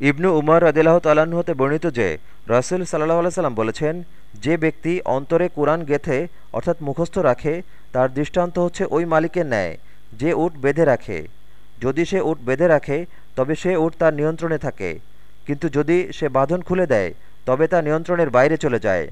ইবনু উমর রদিল্লাহ তাল্লাহ্ন হতে বর্ণিত যে, রাসুল সাল্লাহ সাল্লাম বলেছেন, যে ব্যক্তি অন্তরে কোরআন গেথে, অর্থাৎ মুখস্থ রাখে, তার দৃষ্টান্ত হচ্ছে ওই মালিকের ন্যায়, যে উট বেঁধে রাখে। যদি সে উট বেঁধে রাখে, তবে সে উট তার নিয়ন্ত্রণে থাকে। কিন্তু যদি সে বাঁধন খুলে দেয়, তবে তা নিয়ন্ত্রণের বাইরে চলে যায়।